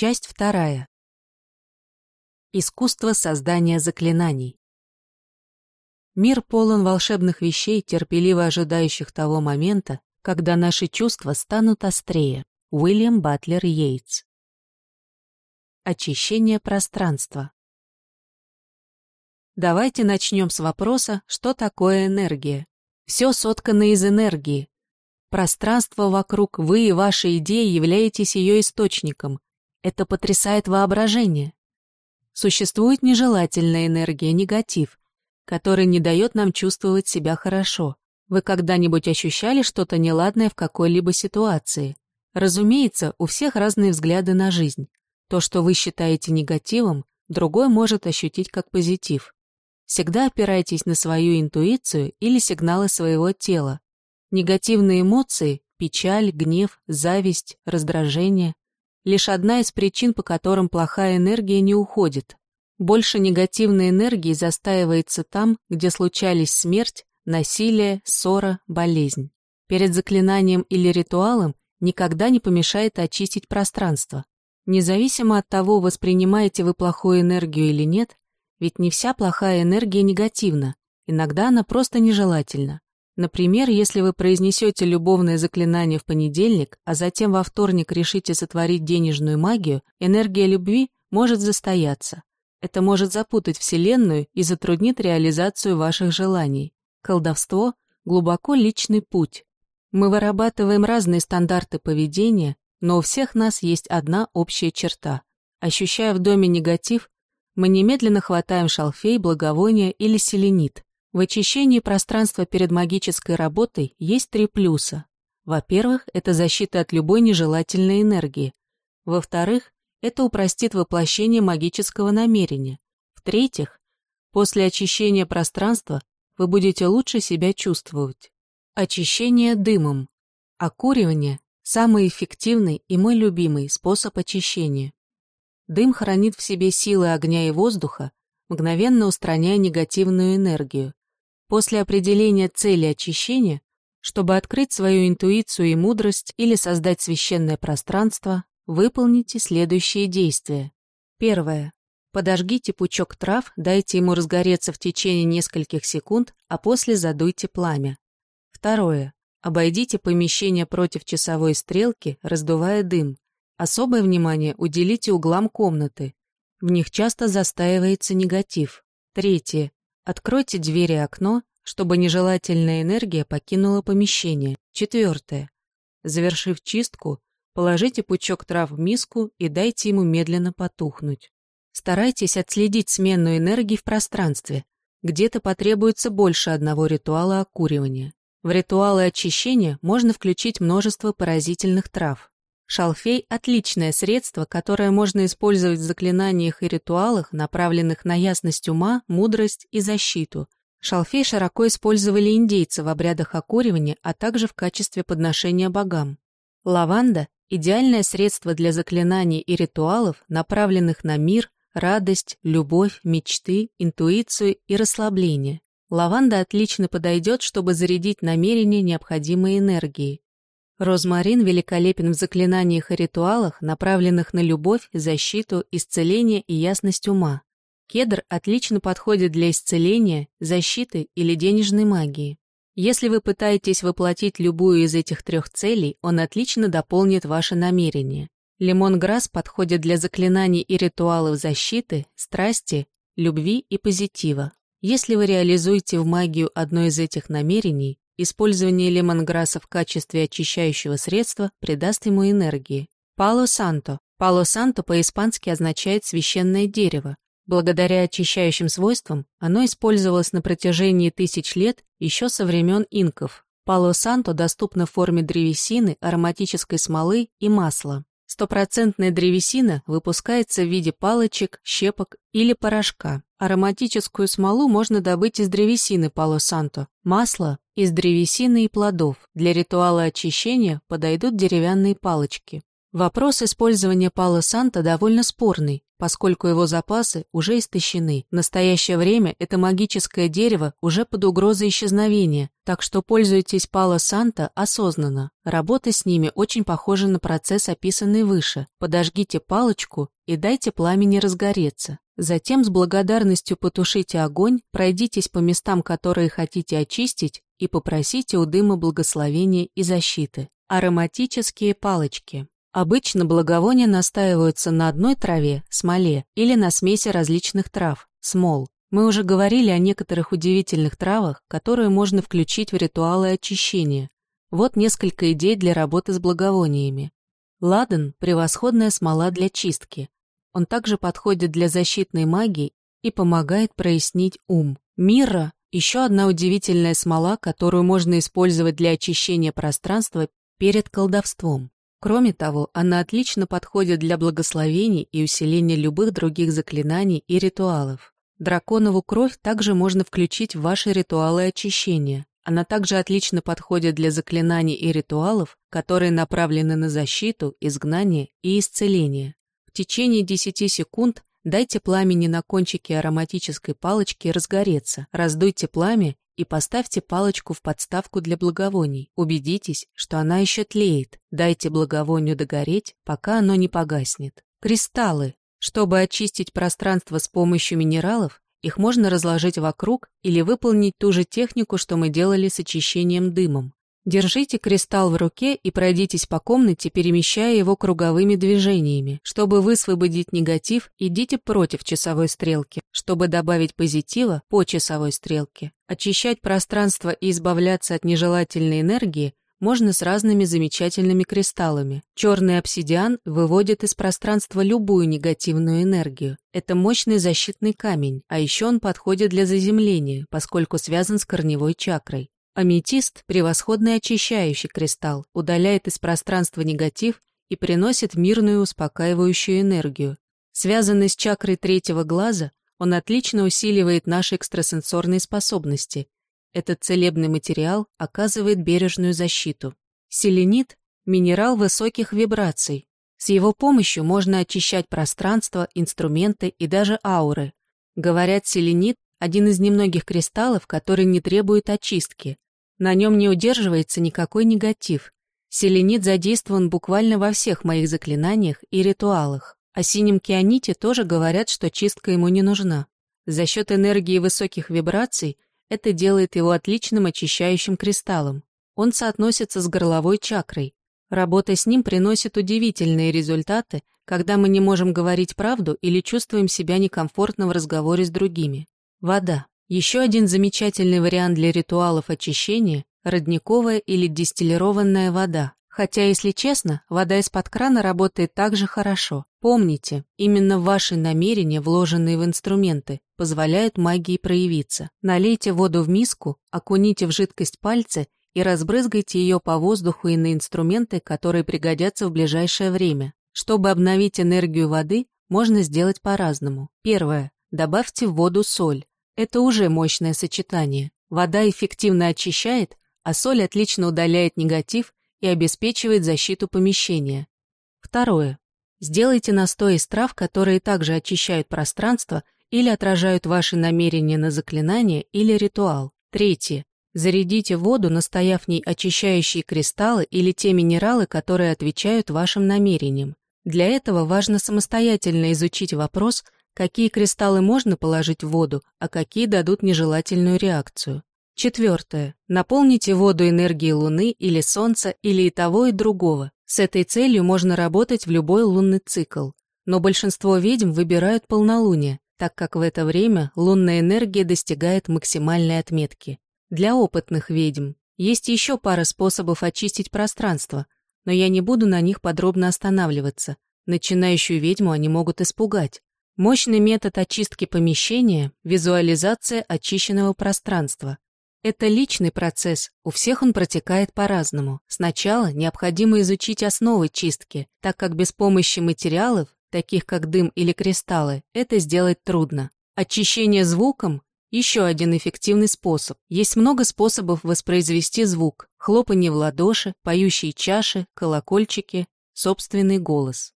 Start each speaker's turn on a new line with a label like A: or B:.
A: Часть вторая. Искусство создания заклинаний. Мир полон волшебных вещей, терпеливо ожидающих того момента, когда наши чувства станут острее. Уильям Батлер Йейтс. Очищение пространства. Давайте начнем с вопроса, что такое энергия. Все соткано из энергии. Пространство вокруг, вы и ваши идеи являетесь ее источником. Это потрясает воображение. Существует нежелательная энергия, негатив, который не дает нам чувствовать себя хорошо. Вы когда-нибудь ощущали что-то неладное в какой-либо ситуации? Разумеется, у всех разные взгляды на жизнь. То, что вы считаете негативом, другой может ощутить как позитив. Всегда опирайтесь на свою интуицию или сигналы своего тела. Негативные эмоции – печаль, гнев, зависть, раздражение – лишь одна из причин, по которым плохая энергия не уходит. Больше негативной энергии застаивается там, где случались смерть, насилие, ссора, болезнь. Перед заклинанием или ритуалом никогда не помешает очистить пространство. Независимо от того, воспринимаете вы плохую энергию или нет, ведь не вся плохая энергия негативна, иногда она просто нежелательна. Например, если вы произнесете любовное заклинание в понедельник, а затем во вторник решите сотворить денежную магию, энергия любви может застояться. Это может запутать Вселенную и затруднит реализацию ваших желаний. Колдовство – глубоко личный путь. Мы вырабатываем разные стандарты поведения, но у всех нас есть одна общая черта. Ощущая в доме негатив, мы немедленно хватаем шалфей, благовония или селенит. В очищении пространства перед магической работой есть три плюса. Во-первых, это защита от любой нежелательной энергии. Во-вторых, это упростит воплощение магического намерения. В-третьих, после очищения пространства вы будете лучше себя чувствовать. Очищение дымом. Окуривание – самый эффективный и мой любимый способ очищения. Дым хранит в себе силы огня и воздуха, мгновенно устраняя негативную энергию. После определения цели очищения, чтобы открыть свою интуицию и мудрость или создать священное пространство, Выполните следующие действия. Первое. Подожгите пучок трав, дайте ему разгореться в течение нескольких секунд, а после задуйте пламя. Второе. Обойдите помещение против часовой стрелки, раздувая дым. Особое внимание уделите углам комнаты. В них часто застаивается негатив. Третье. Откройте дверь и окно, чтобы нежелательная энергия покинула помещение. Четвертое. Завершив чистку, Положите пучок трав в миску и дайте ему медленно потухнуть. Старайтесь отследить смену энергии в пространстве. Где-то потребуется больше одного ритуала окуривания. В ритуалы очищения можно включить множество поразительных трав. Шалфей – отличное средство, которое можно использовать в заклинаниях и ритуалах, направленных на ясность ума, мудрость и защиту. Шалфей широко использовали индейцы в обрядах окуривания, а также в качестве подношения богам. Лаванда Идеальное средство для заклинаний и ритуалов, направленных на мир, радость, любовь, мечты, интуицию и расслабление. Лаванда отлично подойдет, чтобы зарядить намерение необходимой энергией. Розмарин великолепен в заклинаниях и ритуалах, направленных на любовь, защиту, исцеление и ясность ума. Кедр отлично подходит для исцеления, защиты или денежной магии. Если вы пытаетесь воплотить любую из этих трех целей, он отлично дополнит ваше намерение. Лимонграсс подходит для заклинаний и ритуалов защиты, страсти, любви и позитива. Если вы реализуете в магию одно из этих намерений, использование лемонграсса в качестве очищающего средства придаст ему энергии. Пало-санто. Пало-санто по-испански означает «священное дерево», Благодаря очищающим свойствам оно использовалось на протяжении тысяч лет еще со времен инков. Пало-санто доступно в форме древесины, ароматической смолы и масла. Стопроцентная древесина выпускается в виде палочек, щепок или порошка. Ароматическую смолу можно добыть из древесины пало-санто, масло – из древесины и плодов. Для ритуала очищения подойдут деревянные палочки. Вопрос использования Пало Санта довольно спорный, поскольку его запасы уже истощены. В настоящее время это магическое дерево уже под угрозой исчезновения, так что пользуйтесь Пало Санта осознанно. Работа с ними очень похожа на процесс, описанный выше. Подожгите палочку и дайте пламени разгореться. Затем с благодарностью потушите огонь, пройдитесь по местам, которые хотите очистить, и попросите у дыма благословения и защиты. Ароматические палочки. Обычно благовония настаиваются на одной траве, смоле, или на смеси различных трав, смол. Мы уже говорили о некоторых удивительных травах, которые можно включить в ритуалы очищения. Вот несколько идей для работы с благовониями. Ладан – превосходная смола для чистки. Он также подходит для защитной магии и помогает прояснить ум. Мира – еще одна удивительная смола, которую можно использовать для очищения пространства перед колдовством. Кроме того, она отлично подходит для благословений и усиления любых других заклинаний и ритуалов. Драконову кровь также можно включить в ваши ритуалы очищения. Она также отлично подходит для заклинаний и ритуалов, которые направлены на защиту, изгнание и исцеление. В течение 10 секунд дайте пламени на кончике ароматической палочки разгореться, раздуйте пламя и поставьте палочку в подставку для благовоний. Убедитесь, что она еще тлеет. Дайте благовонию догореть, пока оно не погаснет. Кристаллы. Чтобы очистить пространство с помощью минералов, их можно разложить вокруг или выполнить ту же технику, что мы делали с очищением дымом. Держите кристалл в руке и пройдитесь по комнате, перемещая его круговыми движениями. Чтобы высвободить негатив, идите против часовой стрелки. Чтобы добавить позитива, по часовой стрелке. Очищать пространство и избавляться от нежелательной энергии можно с разными замечательными кристаллами. Черный обсидиан выводит из пространства любую негативную энергию. Это мощный защитный камень, а еще он подходит для заземления, поскольку связан с корневой чакрой. Аметист – превосходный очищающий кристалл, удаляет из пространства негатив и приносит мирную успокаивающую энергию. Связанный с чакрой третьего глаза, он отлично усиливает наши экстрасенсорные способности. Этот целебный материал оказывает бережную защиту. Селенит – минерал высоких вибраций. С его помощью можно очищать пространство, инструменты и даже ауры. Говорят, селенит – один из немногих кристаллов, который не требует очистки. На нем не удерживается никакой негатив. Селенит задействован буквально во всех моих заклинаниях и ритуалах. О синем кианите тоже говорят, что чистка ему не нужна. За счет энергии высоких вибраций это делает его отличным очищающим кристаллом. Он соотносится с горловой чакрой. Работа с ним приносит удивительные результаты, когда мы не можем говорить правду или чувствуем себя некомфортно в разговоре с другими. Вода. Еще один замечательный вариант для ритуалов очищения – родниковая или дистиллированная вода. Хотя, если честно, вода из-под крана работает также хорошо. Помните, именно ваши намерения, вложенные в инструменты, позволяют магии проявиться. Налейте воду в миску, окуните в жидкость пальцы и разбрызгайте ее по воздуху и на инструменты, которые пригодятся в ближайшее время. Чтобы обновить энергию воды, можно сделать по-разному. Первое. Добавьте в воду соль. Это уже мощное сочетание. Вода эффективно очищает, а соль отлично удаляет негатив и обеспечивает защиту помещения. Второе. Сделайте настой из трав, которые также очищают пространство или отражают ваши намерения на заклинание или ритуал. Третье. Зарядите воду, настояв в ней очищающие кристаллы или те минералы, которые отвечают вашим намерениям. Для этого важно самостоятельно изучить вопрос – какие кристаллы можно положить в воду, а какие дадут нежелательную реакцию. Четвертое. Наполните воду энергией Луны или Солнца или и того, и другого. С этой целью можно работать в любой лунный цикл. Но большинство ведьм выбирают полнолуние, так как в это время лунная энергия достигает максимальной отметки. Для опытных ведьм есть еще пара способов очистить пространство, но я не буду на них подробно останавливаться. Начинающую ведьму они могут испугать. Мощный метод очистки помещения – визуализация очищенного пространства. Это личный процесс, у всех он протекает по-разному. Сначала необходимо изучить основы чистки, так как без помощи материалов, таких как дым или кристаллы, это сделать трудно. Очищение звуком – еще один эффективный способ. Есть много способов воспроизвести звук. Хлопанье в ладоши, поющие чаши, колокольчики. собственный голос.